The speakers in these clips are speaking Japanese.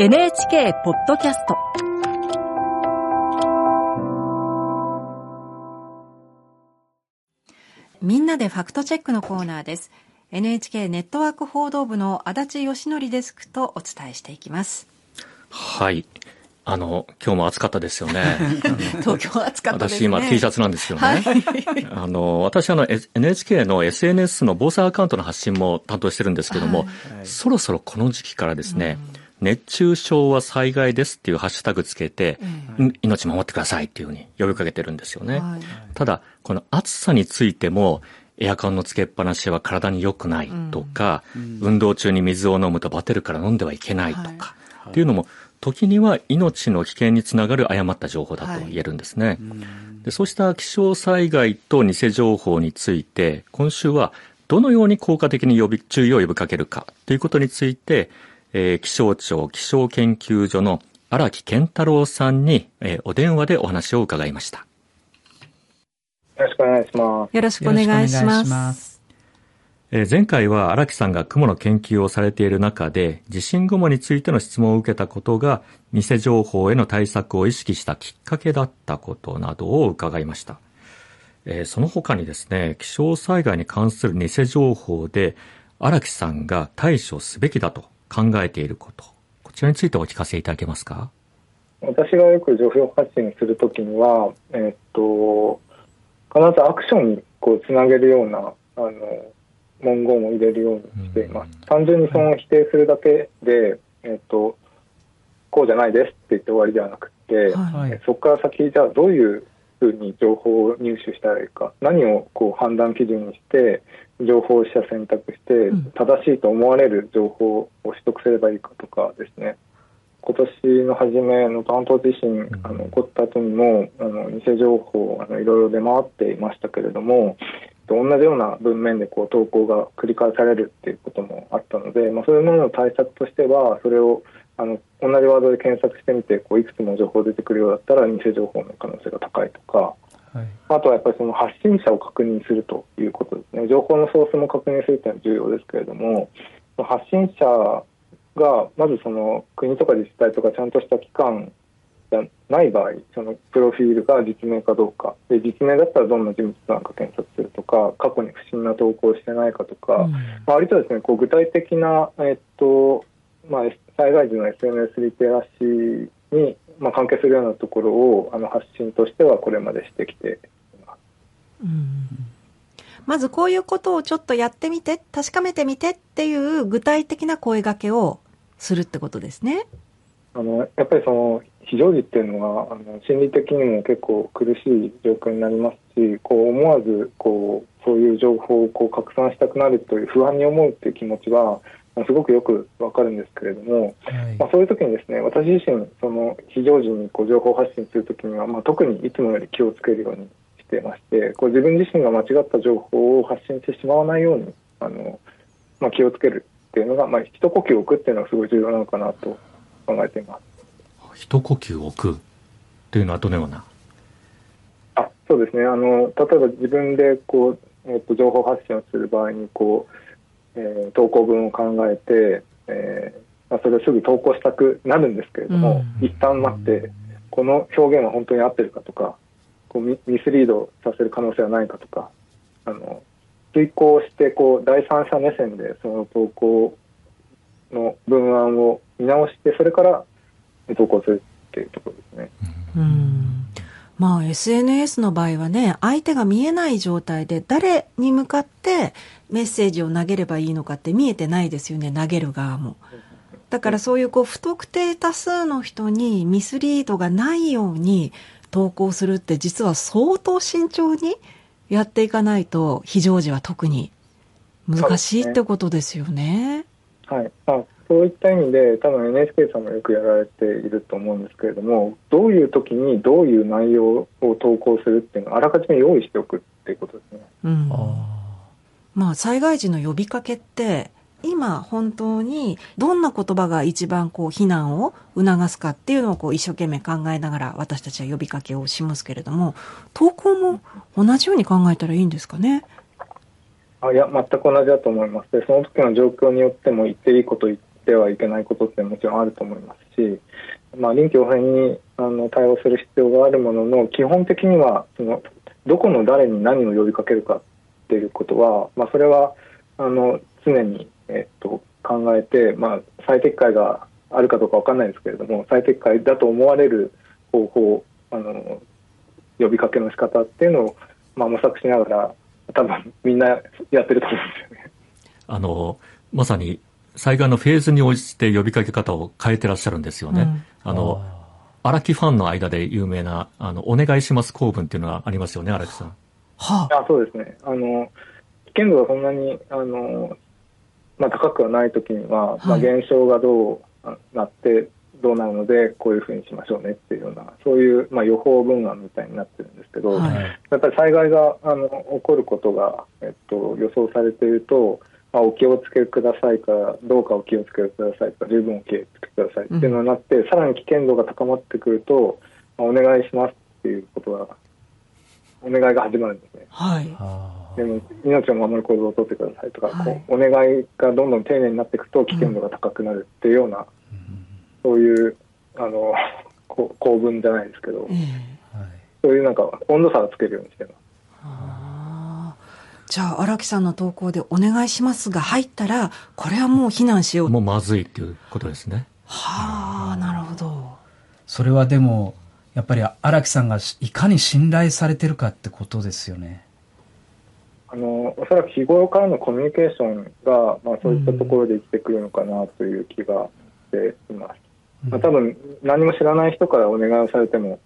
NHK ポッドキャスト。みんなでファクトチェックのコーナーです。NHK ネットワーク報道部の足立義則デスクとお伝えしていきます。はい。あの、今日も暑かったですよね。東京暑かったですね。私今 T シャツなんですよね。はい、あの、私あの NHK の SNS の防災アカウントの発信も担当してるんですけども、はい、そろそろこの時期からですね、うん、熱中症は災害ですっていうハッシュタグつけて、うん、命守ってくださいっていうふうに呼びかけてるんですよね。はい、ただ、この暑さについても、エアコンのつけっぱなしは体に良くないとか、うん、運動中に水を飲むとバテるから飲んではいけないとか、っていうのも時には命の危険につながる誤った情報だと言えるんですね。はい、でそうした気象災害と偽情報について、今週はどのように効果的に呼び注意を呼びかけるかということについて、えー、気象庁気象研究所の荒木健太郎さんに、えー、お電話でお話を伺いました。よろしくお願いします。よろしくお願いします。え前回は荒木さんが雲の研究をされている中で、地震雲についての質問を受けたことが、偽情報への対策を意識したきっかけだったことなどを伺いました。えその他にですね、気象災害に関する偽情報で、荒木さんが対処すべきだと考えていること、こちらについてお聞かせいただけますか？私がよく情報発信するときには、えっと、必ずアクションにこうつなげるような、あの、文言を入れるようにしています。単純にその否定するだけで、えっと、こうじゃないですって言って終わりではなくて、はい、そこから先、じゃあどういうふうに情報を入手したらいいか、何をこう判断基準にして、情報を者選択して、正しいと思われる情報を取得すればいいかとかですね、今年の初めの担当地震あの起こった後にもあの偽情報あのいろいろ出回っていましたけれどもと同じような文面でこう投稿が繰り返されるっていうこともあったので、まあ、そういうものの対策としてはそれをあの同じワードで検索してみてこういくつも情報出てくるようだったら偽情報の可能性が高いとか、はい、あとはやっぱりその発信者を確認するということですね。情報のソースも確認するというのは重要ですけれども発信者がまずその国とか自治体とかちゃんとした機関じゃない場合そのプロフィールが実名かどうか。で実名だったらどんな人物なのか検索するとか過去に不審な投稿してないかとか、うん、まあ、割とですねこう具体的な、えっとまあ、災害時の SNS リテラシーに、まあ、関係するようなところをあの発信としてはこれまでしてきています。うんまずこういうことをちょっとやってみて、確かめてみてっていう具体的な声掛けをするってことですね。あのやっぱりその非常時っていうのはあの心理的にも結構苦しい状況になりますしこう思わずこうそういう情報をこう拡散したくなるという不安に思うっていう気持ちはすごくよくわかるんですけれども、はい、まあ、そういう時にですね私自身その非常時にこう情報発信する時には、まあ、特にいつもより気をつけるようにしてましてこう自分自身が間違った情報を発信してしまわないようにあの、まあ、気をつけるっていうのが、まあ、一呼吸置くっていうのはすごい重要なのかなと考えています。一呼吸置くというのはどのような？あそうですね。あの例えば自分でこう、えーと、情報発信をする場合にこう、えー、投稿文を考えて、えーまあ、それをすぐ投稿したくなるんですけれども、うん、一旦待ってこの表現は本当に合ってるかとかこうミミスリードさせる可能性はないかとかあの遂行してこう第三者目線でその投稿の文案を見直してそれから投稿するっていうところですね。うんまあ SNS の場合はね、相手が見えない状態で誰に向かってメッセージを投げればいいのかって見えてないですよね、投げる側も。だからそういうこう不特定多数の人にミスリードがないように投稿するって実は相当慎重にやっていかないと非常時は特に難しいってことですよね。はい。あそういった意味で多分 NHK さんもよくやられていると思うんですけれどもどういう時にどういう内容を投稿するっていうのをあらかじめ用意しておくっていうことですね。うん、まあ災害時の呼びかけって今本当にどんな言葉が一番こう避難を促すかっていうのをこう一生懸命考えながら私たちは呼びかけをしますけれども投稿も同じように考えたらいいんですかね？あいや全く同じだと思いますでその時の状況によっても言っていいこと言っしてはいけないことってもちろんあると思いますし、まあ、臨機応変にあの対応する必要があるものの基本的にはそのどこの誰に何を呼びかけるかっていうことは、まあ、それはあの常に、えっと、考えて、まあ、最適解があるかどうか分かんないですけれども最適解だと思われる方法あの呼びかけの仕方っていうのを、まあ、模索しながら多分みんなやってると思うんですよね。あのまさに災害のフェーズに応じて呼びかけ方を変えてらっしゃるんですよね。うん、あの荒木ファンの間で有名なあのお願いします公文っていうのがありますよね荒木さん。はあ、あそうですね。あの危険度がそんなにあの、まあ、高くはない時には、はい、まあ、現象がどうなってどうなるのでこういうふうにしましょうねっていうようなそういう、まあ、予報文案みたいになってるんですけど、はい、やっぱり災害があの起こることが、えっと、予想されていると、まあ、お気をつけくださいからどうかお気をつけくださいか十分お気をつけくださいっていうのになって、うん、さらに危険度が高まってくると、まあ、お願いしますっていうことがお願いが始まるんですね。はい。でも命を守る行動をとってくださいとか、はい、お願いがどんどん丁寧になっていくと危険度が高くなるっていうような、うん、そういうあの構文じゃないですけど、えー、そういうなんか温度差をつけるようにしてます。じゃあ荒木さんの投稿で「お願いします」が入ったらこれはもう避難しようもうまずいっていうことですね。はあなるほど。それはでもやっぱり荒木さんがいかに信頼されてるかってことですよね。あのおそらく日頃からのコミュニケーションが、まあ、そういったところで生きてくるのかなという気がしています、うん、まあ、多分何も知らない人からお願いをされても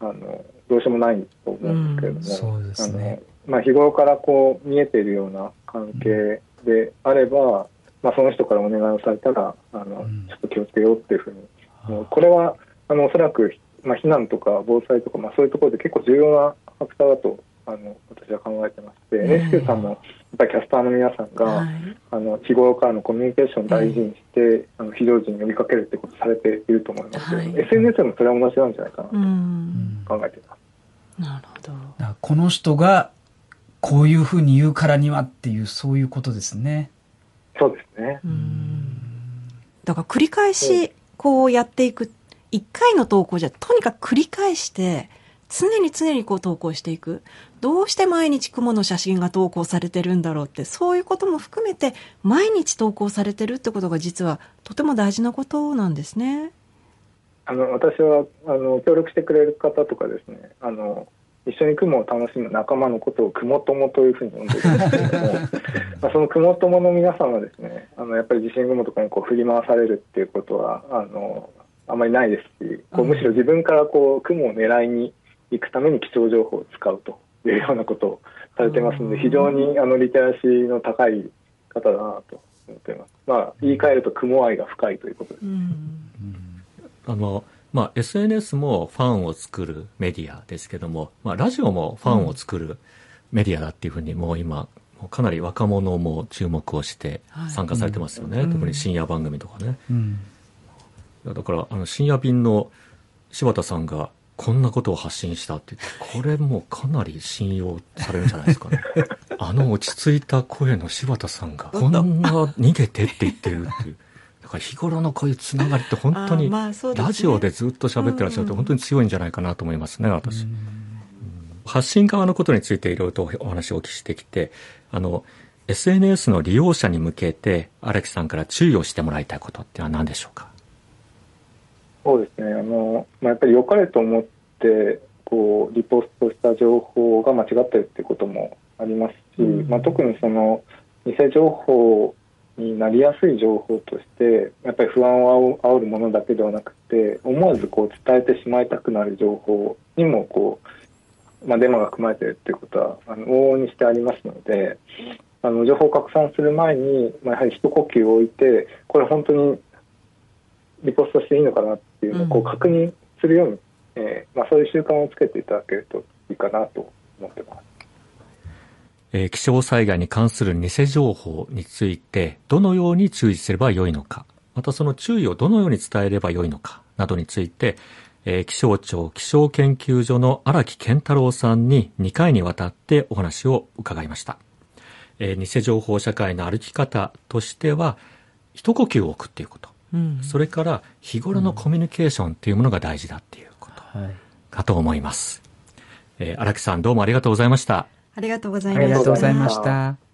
あのどうしようもないと思うんですけれども、うん、そうですねまあ、日頃からこう見えているような関係であれば、まあ、その人からお願いをされたらあの、ちょっと気をつけようっていうふうに、もうこれはあのおそらく、まあ、避難とか防災とか、まあ、そういうところで結構重要なファクターだとあの私は考えてまして、NHK さんもやっぱりキャスターの皆さんが、はい、あの日頃からのコミュニケーションを大事にして、はい、あの非常時に呼びかけるってことされていると思います。はい、SNS でもそれは同じなんじゃないかなと考えています。なるほど。この人がこういうふうに言うからにはっていうそういうことですね。そうですね。だから繰り返しこうやっていく一回の投稿じゃとにかく繰り返して常に常にこう投稿していく。どうして毎日雲の写真が投稿されてるんだろうって、そういうことも含めて毎日投稿されてるってことが実はとても大事なことなんですね。あの私はあの協力してくれる方とかですね、あの一緒に雲を楽しむ仲間のことを雲友というふうに呼んでるんですけれども まあその雲友の皆さんはですねあのやっぱり地震雲とかにこう振り回されるっていうことはあのあまりないですしこうむしろ自分からこう雲を狙いに行くために気象情報を使うというようなことをされてますので非常にあのリテラシーの高い方だなと思っています。まあ、言い換えると雲愛が深いということです。あのまあ、SNS もファンを作るメディアですけども、まあ、ラジオもファンを作るメディアだっていうふうにもう今かなり若者も注目をして参加されてますよね、はい、特に深夜番組とかね、うん、だからあの深夜便の柴田さんがこんなことを発信したって言ってこれもうかなり信用されるんじゃないですかね。あの落ち着いた声の柴田さんがこんな逃げてって言ってるっていうだから日頃のこういうつながりって本当に、ラジオでずっと喋ってらっしゃると本当に強いんじゃないかなと思いますね、私。発信側のことについていろいろとお話をお聞きしてきて、あの、SNS の利用者に向けて荒木さんから注意をしてもらいたいことってのは何でしょうか？そうですね。あの、まあ、やっぱり良かれと思ってこうリポストした情報が間違ってるっていうこともありますし、うん、まあ、特にその偽情報になりやすい情報としてやっぱり不安を煽るものだけではなくて思わずこう伝えてしまいたくなる情報にもこう、まあ、デマが組まれているということはあの往々にしてありますのであの情報を拡散する前に、まあ、やはり一呼吸を置いてこれ本当にリポストしていいのかなっていうのをこう確認するように、うん、えー、まあ、そういう習慣をつけていただけるといいかなと思ってます。えー、気象災害に関する偽情報について、どのように注意すればよいのか、またその注意をどのように伝えればよいのか、などについて、えー、気象庁気象研究所の荒木健太郎さんに2回にわたってお話を伺いました。えー、偽情報社会の歩き方としては、一呼吸を置くっていうこと、うん、それから日頃のコミュニケーションっていうものが大事だっていうこと、かと思います。えー、荒木さんどうもありがとうございました。ありがとうございました。